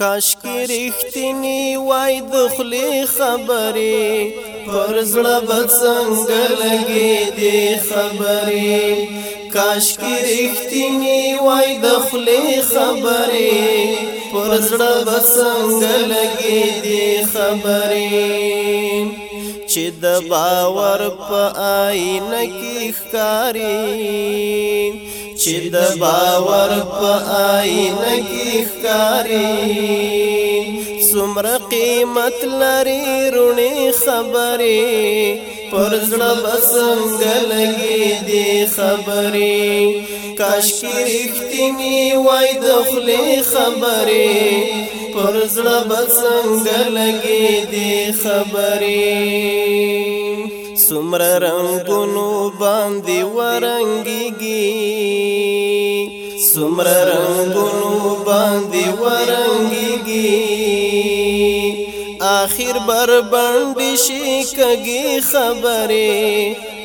کاش کې رښتینی وای د خلی خبرې پر زړه بڅنګ لګې دي خبرې کاش کې رښتینی وای د خلی خبرې پر زړه بڅنګ لګې دي خبرې چې د باور په آینه کې ښکاری چې د باور په آینه کې ښکاری څومره قیمت لري رونی خبرې پر زړه بسنګ لګي دي خبرې کاش کې رښتینی وای د خلې خبرې پر زړه بسنګ لګي دي خبرې سمر رنگونو باندې ورنګيږي څومره رنگونو باندې ورنګيږي آخر بر باندې شي کګي خبره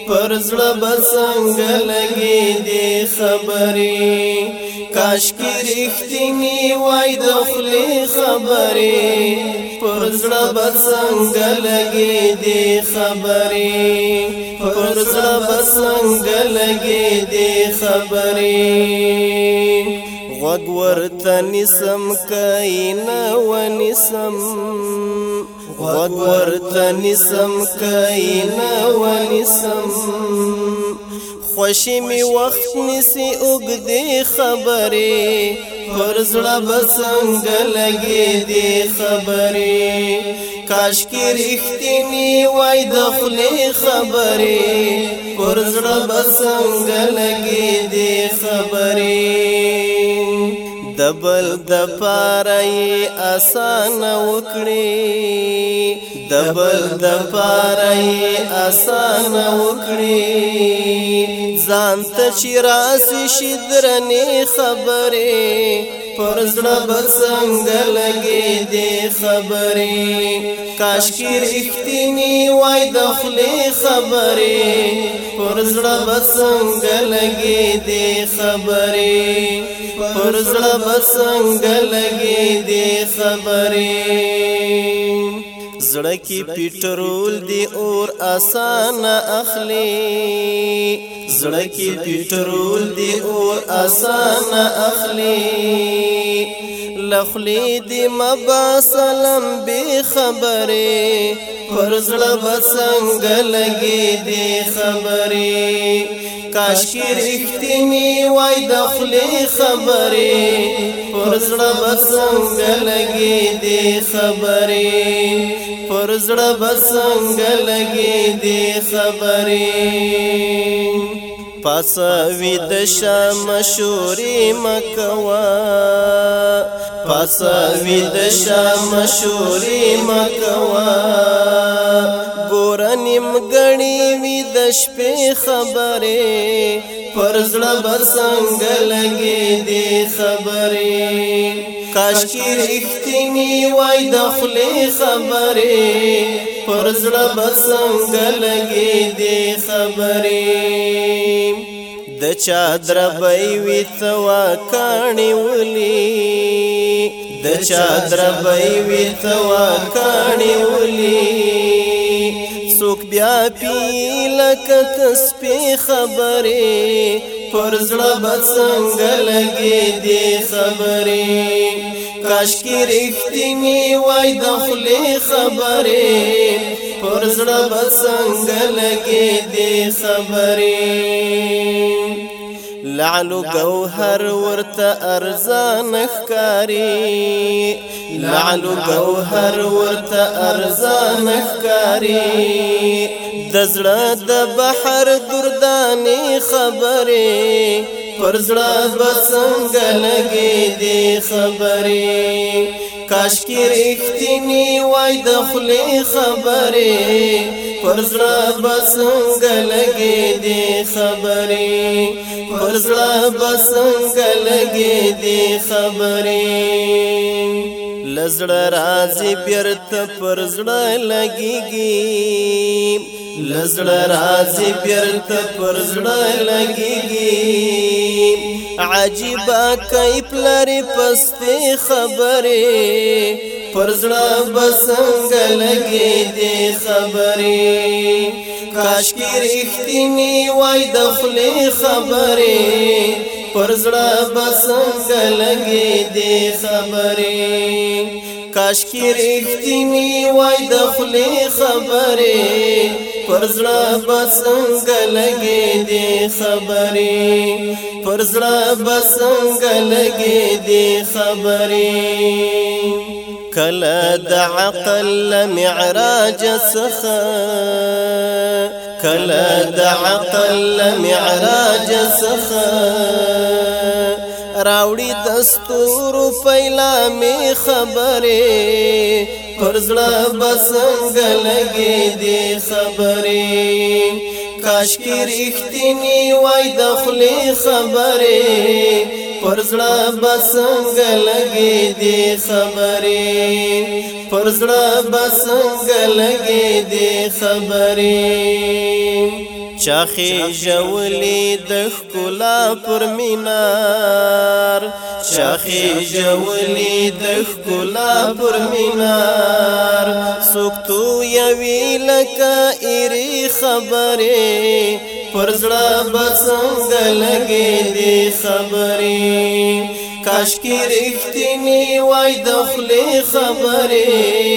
پر زړه بسنګ لګي دي خبره کاش کې رښتینی وای د خلې خبره پر زړه بسنګ لګي دي خبره پر زړه بسنګ لګې دې خبرې غوږ ورته نسم کینا ونسم غوږ ورته نسم کینا ونسم خوشی می وخت نسی اوګدې خبرې پر زړه بسنګ لګې دې خبرې کاش کې رښتینی وای د خلې خبرې پر زړه بسنګ لګې دې خبرې دبل د پارای آسان وکړي دبل د پارای آسان وکړي ځان ته شراس شدرنې خبره پر زړه بسنګ لګي دې خبرې کاش کې رښتینی وای د خلې خبرې پر زړه بسنګ لګي دې خبرې پر زړه پسنګ لګي دي خبرې زړه کې پټرول دی اور آسان اخلي زړه کې پټرول دی اور آسان اخلي لخلی دی مبا سلام بی خبری پر زړه بسنګ لګي دی خبری کاش کې رښتینی وای د خلې خبرې پر زړه بسنګ لګي دې خبرې پر زړه بسنګ لګي دې خبرې پاسوی د شام شوري مکوا پاسوی د شام شوري مکوا ګور نیمګړ شپې خبرې پر زړه بسنګ لګې دي خبرې کاش کې رښتینی وای د خلې خبرې پر زړه بسنګ لګې دي خبرې د چادر بای وی توا کانی ولی د چادر بای وی توا کانی ولی بیا پی لکه تسبیح خبرې پر زړه بسنګ لګې دي خبرې کاش کې رښتینی وای د خلې خبرې پر زړه بسنګ لګې دي خبرې لعل گوهر ورته ارزان ښکاری لعل گوهر ورته ارزان ښکاری د زړه د بحر دردانی خبره پر زړه بسنګ لګي دی خبره کاش کې رښتینی وای د خلې خبره پرزړه بسنګ لګي دي خبري پرزړه بسنګ لګي دي خبري لزړه راځي بیرته پرزړه لګيږي لزړه راځي بیرته پر زړه لګيږي عجيبه کیف لري پستې خبره پرزړه بسنګ لګي دي خبري کاش کې رښتینی وای د خپل خبري پرزړه بسنګ لګي دي خبري کاش کې رښتینی وای د خپل خبري پرزړه بسنګ لګي دي خبري پرزړه بسنګ لګي دي خبري کله د عقل معراج څخه کله د عقل معراج څخه راوړي دستور پیلا می خبره پر زړه بسنګ لګي دي خبره کاش کې رښتینی وای د خلې خبره پر زړه بسنګ لګې دي خبره پر زړه بسنګ لګې دي خبره چاخې ژولې د ښکلا پر مینار چاخې ژولې د ښکلا پر مینار څوک تو یوي لکه ایری خبره پر زړه بسنګ لګې دي خبره کاش کی رښتینی وای د خلې خبرې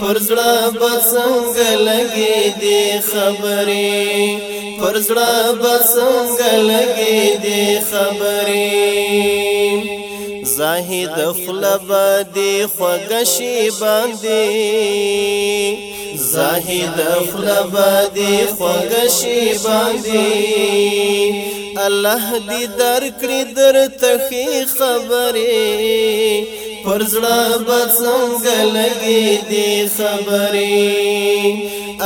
پر زړه بسنګ لګې دي خبرې پر زړه بسنګ لګي دي خبرې زاهد خلب دي خوګشي باندې زاهد خلب دي خوګشي باندې الله دې در کړې در تخې خبرې پر زړه بسنګ لګي دي خبرې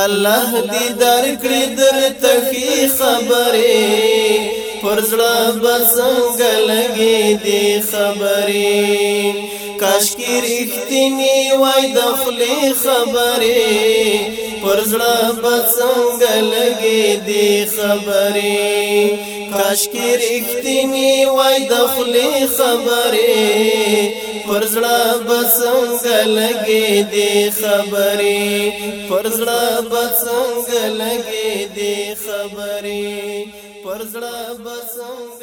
الله دې در کړې در تخي خبره پر زړه بسنګ لګي دې خبره کاش کې رښتینی وای د خپل خبره پرزړه بڅنګ لګي دی خبرې کاش کې رښتینی وای د خلی خبرې پرزړه بڅنګ لګي دی خبرې پرزړه بڅنګ لګي دی خبرې پرزړه بڅنګ